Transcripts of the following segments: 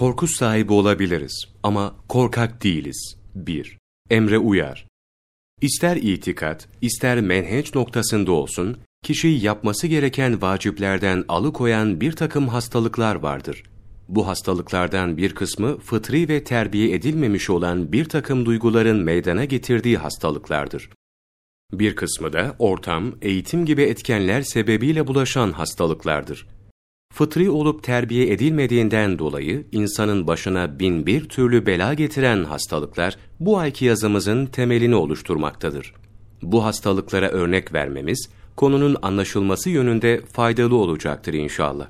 korku sahibi olabiliriz ama korkak değiliz. 1. Emre uyar. İster itikat, ister menheç noktasında olsun, kişiyi yapması gereken vaciplerden alıkoyan bir takım hastalıklar vardır. Bu hastalıklardan bir kısmı fıtri ve terbiye edilmemiş olan bir takım duyguların meydana getirdiği hastalıklardır. Bir kısmı da ortam, eğitim gibi etkenler sebebiyle bulaşan hastalıklardır. Fıtri olup terbiye edilmediğinden dolayı insanın başına bin bir türlü bela getiren hastalıklar bu ayki yazımızın temelini oluşturmaktadır. Bu hastalıklara örnek vermemiz, konunun anlaşılması yönünde faydalı olacaktır inşallah.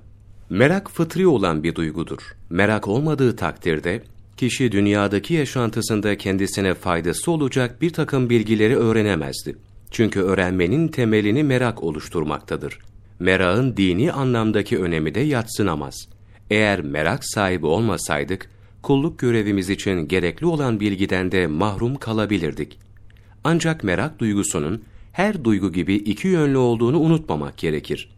Merak fıtri olan bir duygudur. Merak olmadığı takdirde, kişi dünyadaki yaşantısında kendisine faydası olacak bir takım bilgileri öğrenemezdi. Çünkü öğrenmenin temelini merak oluşturmaktadır. Merakın dini anlamdaki önemi de yatsınamaz. Eğer merak sahibi olmasaydık, kulluk görevimiz için gerekli olan bilgiden de mahrum kalabilirdik. Ancak merak duygusunun her duygu gibi iki yönlü olduğunu unutmamak gerekir.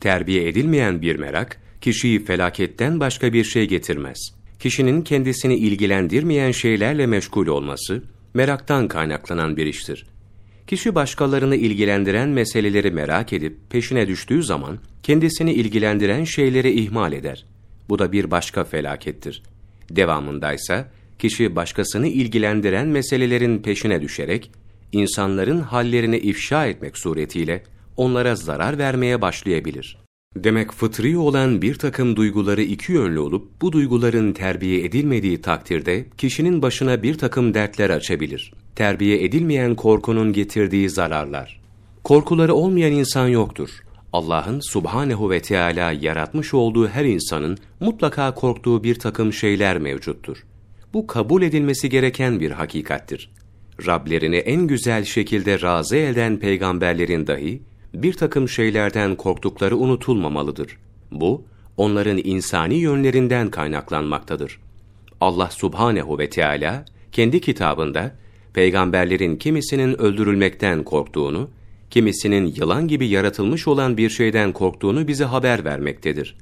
Terbiye edilmeyen bir merak, kişiyi felaketten başka bir şey getirmez. Kişinin kendisini ilgilendirmeyen şeylerle meşgul olması, meraktan kaynaklanan bir iştir. Kişi başkalarını ilgilendiren meseleleri merak edip peşine düştüğü zaman kendisini ilgilendiren şeyleri ihmal eder. Bu da bir başka felakettir. Devamındaysa kişi başkasını ilgilendiren meselelerin peşine düşerek insanların hallerini ifşa etmek suretiyle onlara zarar vermeye başlayabilir. Demek fıtri olan bir takım duyguları iki yönlü olup bu duyguların terbiye edilmediği takdirde kişinin başına bir takım dertler açabilir. Terbiye edilmeyen korkunun getirdiği zararlar. Korkuları olmayan insan yoktur. Allah'ın subhanehu ve Teala yaratmış olduğu her insanın mutlaka korktuğu bir takım şeyler mevcuttur. Bu kabul edilmesi gereken bir hakikattir. Rablerini en güzel şekilde razı eden peygamberlerin dahi bir takım şeylerden korktukları unutulmamalıdır. Bu, onların insani yönlerinden kaynaklanmaktadır. Allah subhanehu ve Teala kendi kitabında peygamberlerin kimisinin öldürülmekten korktuğunu, kimisinin yılan gibi yaratılmış olan bir şeyden korktuğunu bize haber vermektedir.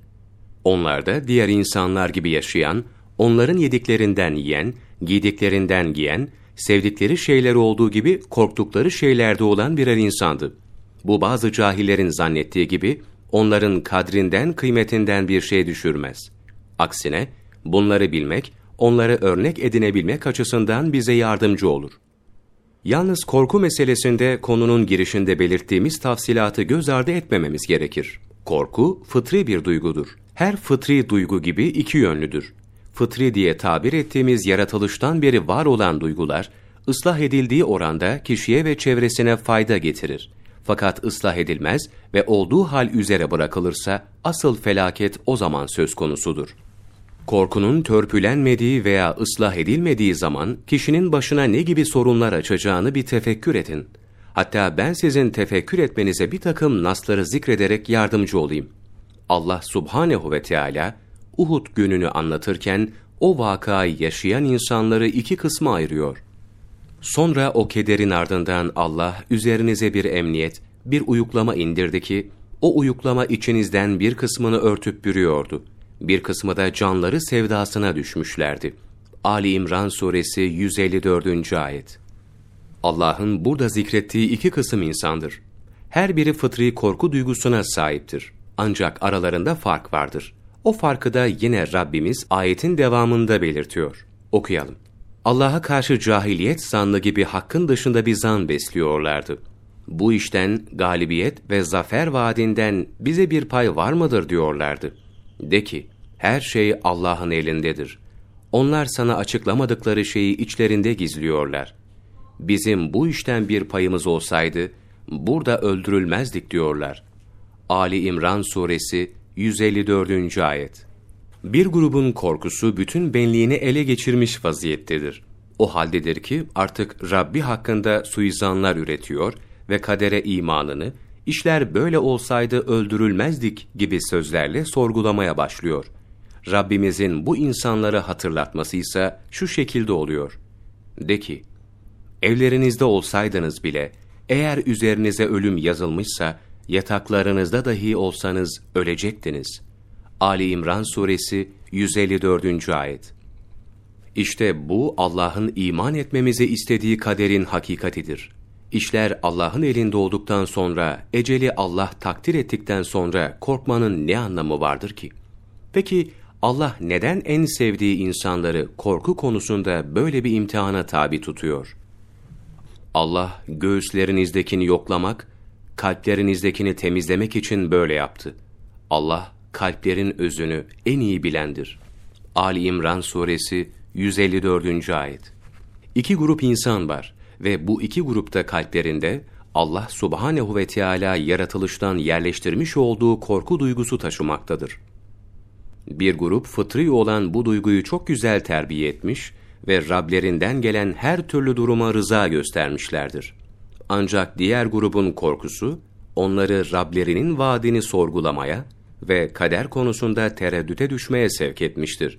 Onlar da diğer insanlar gibi yaşayan, onların yediklerinden yiyen, giydiklerinden giyen, sevdikleri şeyler olduğu gibi korktukları şeylerde olan birer insandı. Bu bazı cahillerin zannettiği gibi onların kadrinden, kıymetinden bir şey düşürmez. Aksine bunları bilmek, onları örnek edinebilmek açısından bize yardımcı olur. Yalnız korku meselesinde konunun girişinde belirttiğimiz tafsilatı göz ardı etmememiz gerekir. Korku, fıtri bir duygudur. Her fıtri duygu gibi iki yönlüdür. Fıtri diye tabir ettiğimiz yaratılıştan beri var olan duygular, ıslah edildiği oranda kişiye ve çevresine fayda getirir. Fakat ıslah edilmez ve olduğu hal üzere bırakılırsa asıl felaket o zaman söz konusudur. Korkunun törpülenmediği veya ıslah edilmediği zaman kişinin başına ne gibi sorunlar açacağını bir tefekkür edin. Hatta ben sizin tefekkür etmenize bir takım nasları zikrederek yardımcı olayım. Allah subhanehu ve Teala Uhud gününü anlatırken o vakayı yaşayan insanları iki kısma ayırıyor. Sonra o kederin ardından Allah üzerinize bir emniyet, bir uyuklama indirdi ki, o uyuklama içinizden bir kısmını örtüp bürüyordu. Bir kısmı da canları sevdasına düşmüşlerdi. Ali İmran Suresi 154. Ayet Allah'ın burada zikrettiği iki kısım insandır. Her biri fıtri korku duygusuna sahiptir. Ancak aralarında fark vardır. O farkı da yine Rabbimiz ayetin devamında belirtiyor. Okuyalım. Allah'a karşı cahiliyet zanlı gibi hakkın dışında bir zan besliyorlardı. Bu işten galibiyet ve zafer vaadinden bize bir pay var mıdır diyorlardı. De ki, her şey Allah'ın elindedir. Onlar sana açıklamadıkları şeyi içlerinde gizliyorlar. Bizim bu işten bir payımız olsaydı, burada öldürülmezdik diyorlar. Ali İmran Suresi 154. Ayet Bir grubun korkusu bütün benliğini ele geçirmiş vaziyettedir. O haldedir ki artık Rabbi hakkında suizanlar üretiyor ve kadere imanını, işler böyle olsaydı öldürülmezdik gibi sözlerle sorgulamaya başlıyor. Rabbimizin bu insanları hatırlatması ise şu şekilde oluyor. De ki, evlerinizde olsaydınız bile, eğer üzerinize ölüm yazılmışsa, yataklarınızda dahi olsanız ölecektiniz. Ali İmran Suresi 154. ayet. İşte bu Allah'ın iman etmemizi istediği kaderin hakikatidir. İşler Allah'ın elinde olduktan sonra, eceli Allah takdir ettikten sonra korkmanın ne anlamı vardır ki? Peki Allah neden en sevdiği insanları korku konusunda böyle bir imtihana tabi tutuyor? Allah göğüslerinizdekini yoklamak, kalplerinizdekini temizlemek için böyle yaptı. Allah kalplerin özünü en iyi bilendir. Ali İmran suresi 154. ayet. İki grup insan var ve bu iki grupta kalplerinde Allah subhanehu ve Teala yaratılıştan yerleştirmiş olduğu korku duygusu taşımaktadır. Bir grup fıtri olan bu duyguyu çok güzel terbiye etmiş ve Rablerinden gelen her türlü duruma rıza göstermişlerdir. Ancak diğer grubun korkusu, onları Rablerinin vaadini sorgulamaya ve kader konusunda tereddüte düşmeye sevk etmiştir.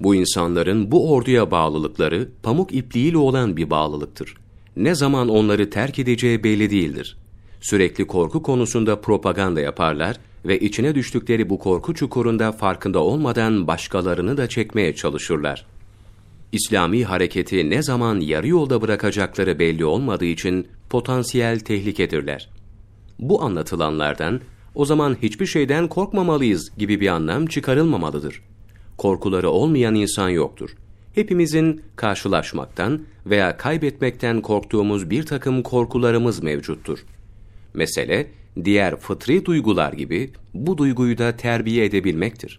Bu insanların bu orduya bağlılıkları pamuk ipliğiyle olan bir bağlılıktır. Ne zaman onları terk edeceği belli değildir. Sürekli korku konusunda propaganda yaparlar ve içine düştükleri bu korku çukurunda farkında olmadan başkalarını da çekmeye çalışırlar. İslami hareketi ne zaman yarı yolda bırakacakları belli olmadığı için potansiyel tehlikedirler. Bu anlatılanlardan o zaman hiçbir şeyden korkmamalıyız gibi bir anlam çıkarılmamalıdır. Korkuları olmayan insan yoktur. Hepimizin karşılaşmaktan veya kaybetmekten korktuğumuz bir takım korkularımız mevcuttur. Mesele, diğer fıtri duygular gibi bu duyguyu da terbiye edebilmektir.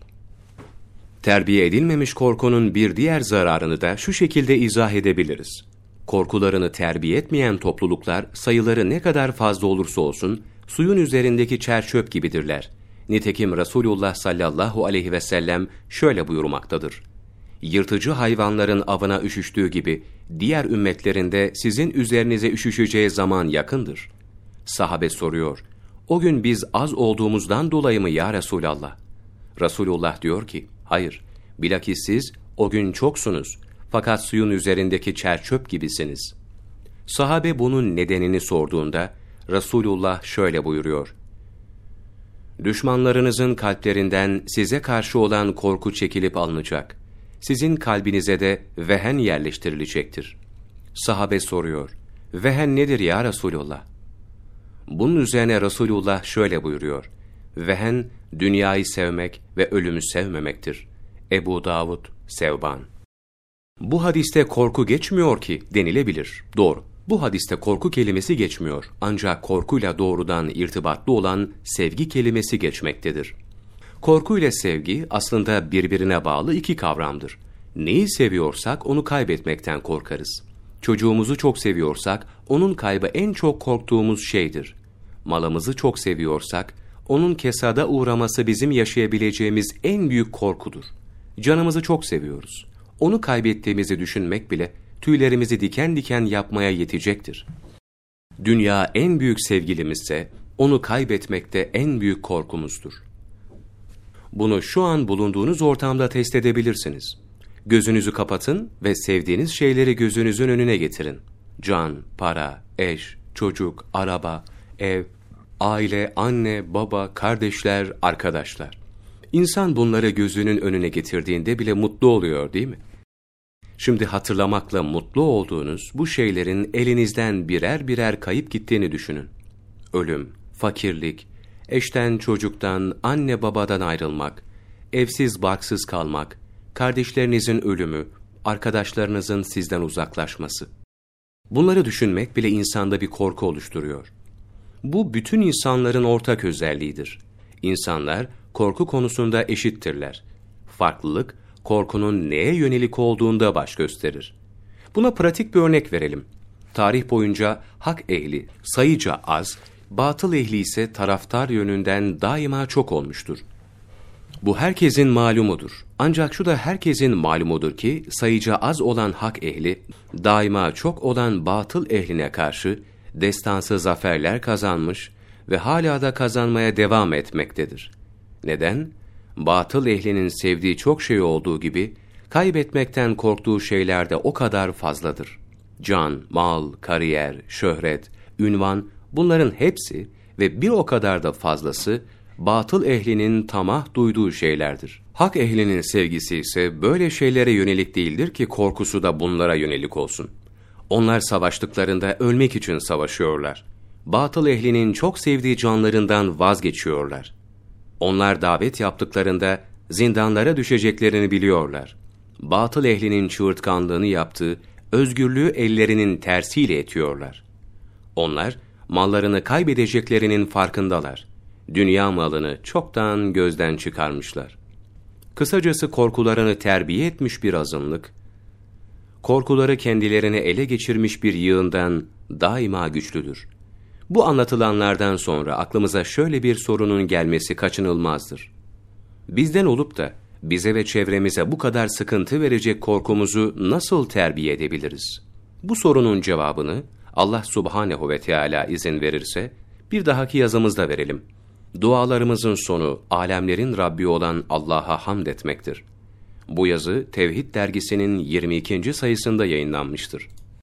Terbiye edilmemiş korkunun bir diğer zararını da şu şekilde izah edebiliriz. Korkularını terbiye etmeyen topluluklar sayıları ne kadar fazla olursa olsun suyun üzerindeki çerçöp gibidirler. Nitekim Resulullah sallallahu aleyhi ve sellem şöyle buyurmaktadır. Yırtıcı hayvanların avına üşüştüğü gibi diğer ümmetlerinde sizin üzerinize üşüşeceği zaman yakındır. Sahabe soruyor, o gün biz az olduğumuzdan dolayı mı ya Resulallah? Resulullah diyor ki, hayır, bilakis siz o gün çoksunuz fakat suyun üzerindeki çerçöp gibisiniz. Sahabe bunun nedenini sorduğunda, Resulullah şöyle buyuruyor. Düşmanlarınızın kalplerinden size karşı olan korku çekilip alınacak. Sizin kalbinize de vehen yerleştirilecektir. Sahabe soruyor. Vehen nedir ya Resulullah? Bunun üzerine Resulullah şöyle buyuruyor. Vehen, dünyayı sevmek ve ölümü sevmemektir. Ebu Davud, Sevban. Bu hadiste korku geçmiyor ki denilebilir. Doğru. Bu hadiste korku kelimesi geçmiyor. Ancak korkuyla doğrudan irtibatlı olan sevgi kelimesi geçmektedir. Korku ile sevgi aslında birbirine bağlı iki kavramdır. Neyi seviyorsak onu kaybetmekten korkarız. Çocuğumuzu çok seviyorsak onun kaybı en çok korktuğumuz şeydir. Malımızı çok seviyorsak onun kesada uğraması bizim yaşayabileceğimiz en büyük korkudur. Canımızı çok seviyoruz. Onu kaybettiğimizi düşünmek bile tüylerimizi diken diken yapmaya yetecektir. Dünya en büyük sevgilimizse, onu kaybetmekte en büyük korkumuzdur. Bunu şu an bulunduğunuz ortamda test edebilirsiniz. Gözünüzü kapatın ve sevdiğiniz şeyleri gözünüzün önüne getirin. Can, para, eş, çocuk, araba, ev, aile, anne, baba, kardeşler, arkadaşlar. İnsan bunları gözünün önüne getirdiğinde bile mutlu oluyor değil mi? Şimdi hatırlamakla mutlu olduğunuz bu şeylerin elinizden birer birer kayıp gittiğini düşünün. Ölüm, fakirlik, eşten çocuktan, anne babadan ayrılmak, evsiz barksız kalmak, kardeşlerinizin ölümü, arkadaşlarınızın sizden uzaklaşması. Bunları düşünmek bile insanda bir korku oluşturuyor. Bu bütün insanların ortak özelliğidir. İnsanlar korku konusunda eşittirler. Farklılık, korkunun neye yönelik olduğunda baş gösterir. Buna pratik bir örnek verelim. Tarih boyunca hak ehli sayıca az, batıl ehli ise taraftar yönünden daima çok olmuştur. Bu herkesin malumudur. Ancak şu da herkesin malumudur ki sayıca az olan hak ehli, daima çok olan batıl ehline karşı destansı zaferler kazanmış ve hala da kazanmaya devam etmektedir. Neden? batıl ehlinin sevdiği çok şey olduğu gibi, kaybetmekten korktuğu şeyler de o kadar fazladır. Can, mal, kariyer, şöhret, ünvan, bunların hepsi ve bir o kadar da fazlası, batıl ehlinin tamah duyduğu şeylerdir. Hak ehlinin sevgisi ise böyle şeylere yönelik değildir ki korkusu da bunlara yönelik olsun. Onlar savaştıklarında ölmek için savaşıyorlar. Batıl ehlinin çok sevdiği canlarından vazgeçiyorlar. Onlar davet yaptıklarında zindanlara düşeceklerini biliyorlar. Batıl ehlinin çığırtkanlığını yaptığı, özgürlüğü ellerinin tersiyle etiyorlar. Onlar, mallarını kaybedeceklerinin farkındalar. Dünya malını çoktan gözden çıkarmışlar. Kısacası korkularını terbiye etmiş bir azınlık, korkuları kendilerine ele geçirmiş bir yığından daima güçlüdür. Bu anlatılanlardan sonra aklımıza şöyle bir sorunun gelmesi kaçınılmazdır. Bizden olup da bize ve çevremize bu kadar sıkıntı verecek korkumuzu nasıl terbiye edebiliriz? Bu sorunun cevabını Allah subhanehu ve Teala izin verirse bir dahaki yazımızda verelim. Dualarımızın sonu alemlerin Rabbi olan Allah'a hamd etmektir. Bu yazı Tevhid dergisinin 22. sayısında yayınlanmıştır.